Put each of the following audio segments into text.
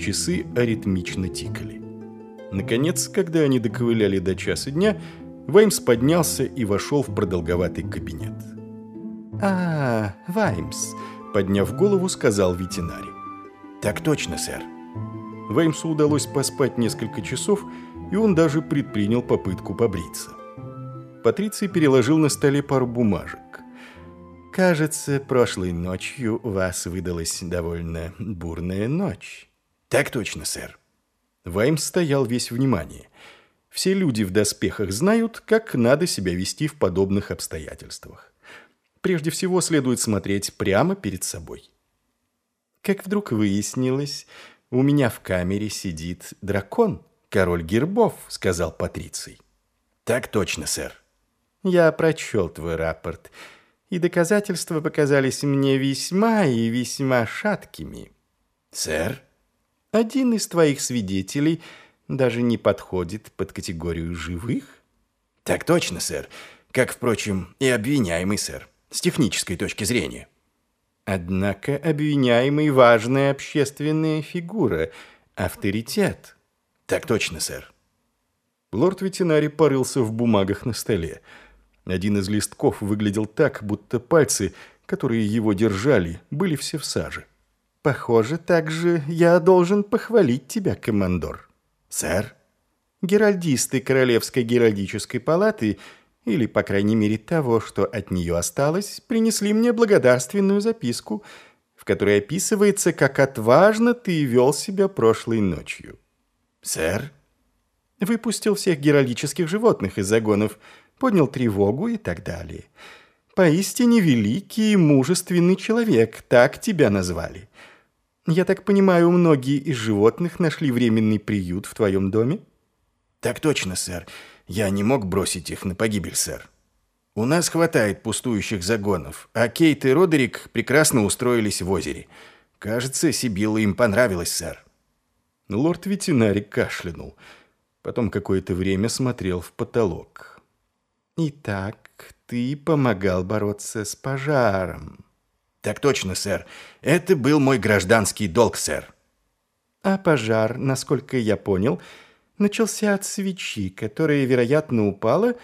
Часы аритмично тикали. Наконец, когда они доковыляли до часа дня, Ваймс поднялся и вошел в продолговатый кабинет. «А, Ваймс», — подняв голову, сказал ветеринарий. «Так точно, сэр». Ваймсу удалось поспать несколько часов, и он даже предпринял попытку побриться. Патриций переложил на столе пару бумажек. «Кажется, прошлой ночью у вас выдалась довольно бурная ночь». «Так точно, сэр». Ваймс стоял весь внимание. Все люди в доспехах знают, как надо себя вести в подобных обстоятельствах. Прежде всего следует смотреть прямо перед собой. Как вдруг выяснилось, у меня в камере сидит дракон, король гербов, сказал Патриций. Так точно, сэр. Я прочел твой рапорт, и доказательства показались мне весьма и весьма шаткими. Сэр? Один из твоих свидетелей даже не подходит под категорию живых? Так точно, сэр. Как, впрочем, и обвиняемый, сэр, с технической точки зрения. Однако обвиняемый – важная общественная фигура, авторитет. Так точно, сэр. Лорд-ветеринарий порылся в бумагах на столе – один из листков выглядел так, будто пальцы, которые его держали, были все в саже. «Похоже, также я должен похвалить тебя, командор». «Сэр?» Геральдисты Королевской геральдической палаты, или, по крайней мере, того, что от нее осталось, принесли мне благодарственную записку, в которой описывается, как отважно ты вел себя прошлой ночью. «Сэр?» Выпустил всех геральдических животных из загонов, поднял тревогу и так далее. Поистине великий и мужественный человек, так тебя назвали. Я так понимаю, многие из животных нашли временный приют в твоем доме? Так точно, сэр. Я не мог бросить их на погибель, сэр. У нас хватает пустующих загонов, а Кейт и Родерик прекрасно устроились в озере. Кажется, Сибилла им понравилось, сэр. Лорд-ветеринарий кашлянул. Потом какое-то время смотрел в потолок. «Итак, ты помогал бороться с пожаром». «Так точно, сэр. Это был мой гражданский долг, сэр». «А пожар, насколько я понял, начался от свечи, которая, вероятно, упала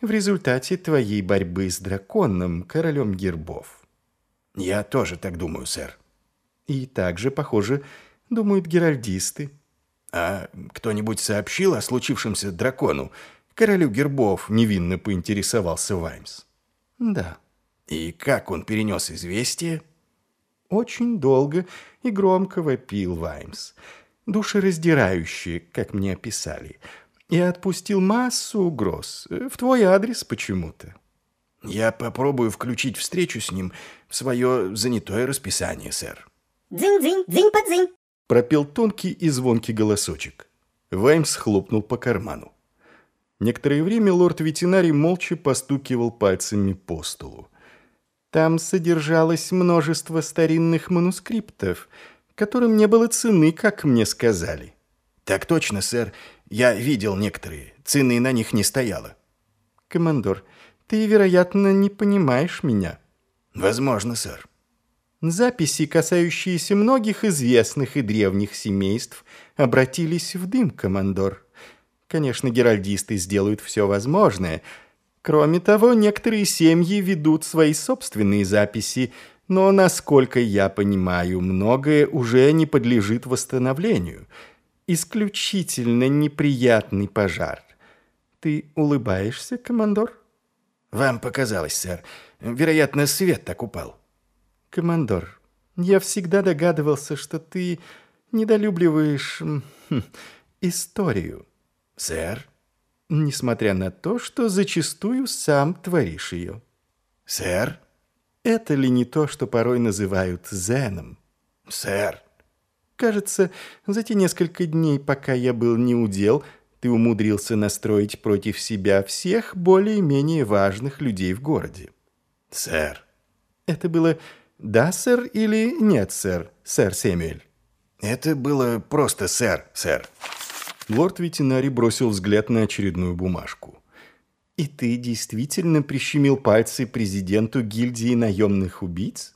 в результате твоей борьбы с драконом, королем гербов». «Я тоже так думаю, сэр». «И также, похоже, думают геральдисты». «А кто-нибудь сообщил о случившемся дракону?» Королю гербов невинно поинтересовался Ваймс. Да. И как он перенес известие? Очень долго и громко вопил Ваймс. Душераздирающие, как мне описали. И отпустил массу угроз. В твой адрес почему-то. Я попробую включить встречу с ним в свое занятое расписание, сэр. «Дзынь-дзынь, дзынь-подзынь!» Пропел тонкий и звонкий голосочек. Ваймс хлопнул по карману. Некоторое время лорд-ветеринарий молча постукивал пальцами по столу. Там содержалось множество старинных манускриптов, которым не было цены, как мне сказали. «Так точно, сэр. Я видел некоторые. Цены на них не стояло». «Командор, ты, вероятно, не понимаешь меня». «Возможно, сэр». Записи, касающиеся многих известных и древних семейств, обратились в дым, командор. Конечно, геральдисты сделают все возможное. Кроме того, некоторые семьи ведут свои собственные записи, но, насколько я понимаю, многое уже не подлежит восстановлению. Исключительно неприятный пожар. Ты улыбаешься, командор? Вам показалось, сэр. Вероятно, свет так упал. Командор, я всегда догадывался, что ты недолюбливаешь хм, историю. «Сэр?» «Несмотря на то, что зачастую сам творишь ее». «Сэр?» «Это ли не то, что порой называют зеном?» «Сэр?» «Кажется, за те несколько дней, пока я был неудел, ты умудрился настроить против себя всех более-менее важных людей в городе». «Сэр?» «Это было «да, сэр» или «нет, сэр», сэр Сэмюэль?» «Это было просто «сэр», сэр». Лорд-ветеринарий бросил взгляд на очередную бумажку. «И ты действительно прищемил пальцы президенту гильдии наемных убийц?»